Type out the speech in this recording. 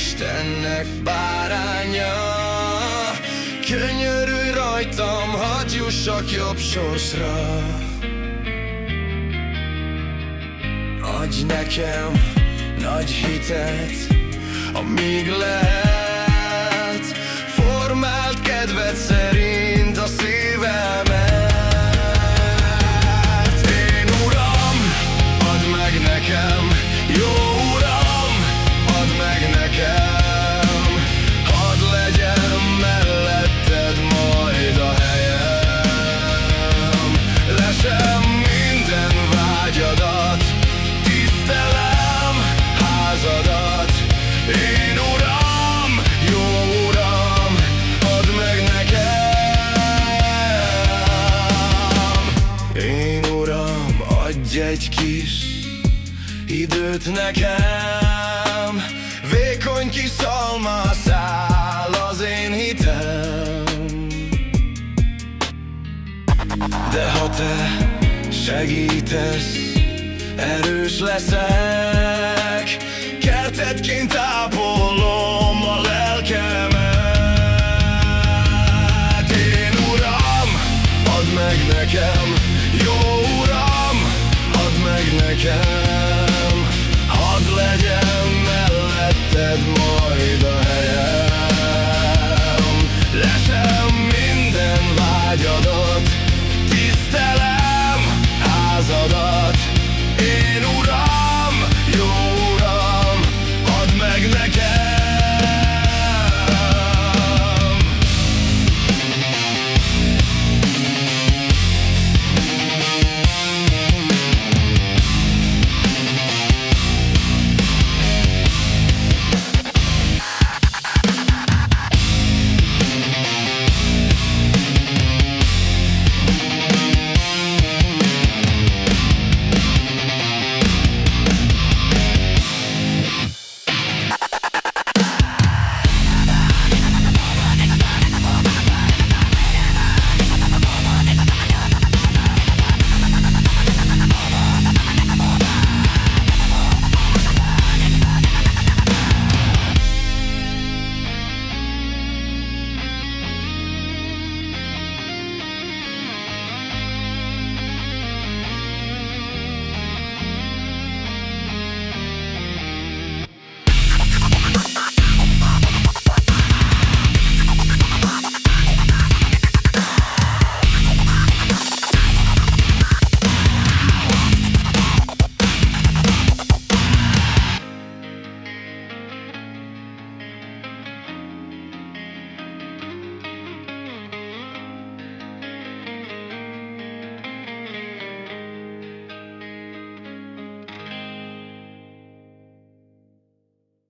Istennek báránya. Könyörülj rajtam, hadd jussak jobb sorsra. Adj nekem nagy hitet, amíg lehet Adj egy kis időt nekem. Vékony kis szalmaszál az én hitem. De ha te segítesz, erős leszek. Kertetként ápolom a lelkemet. Én Uram, add meg nekem jó can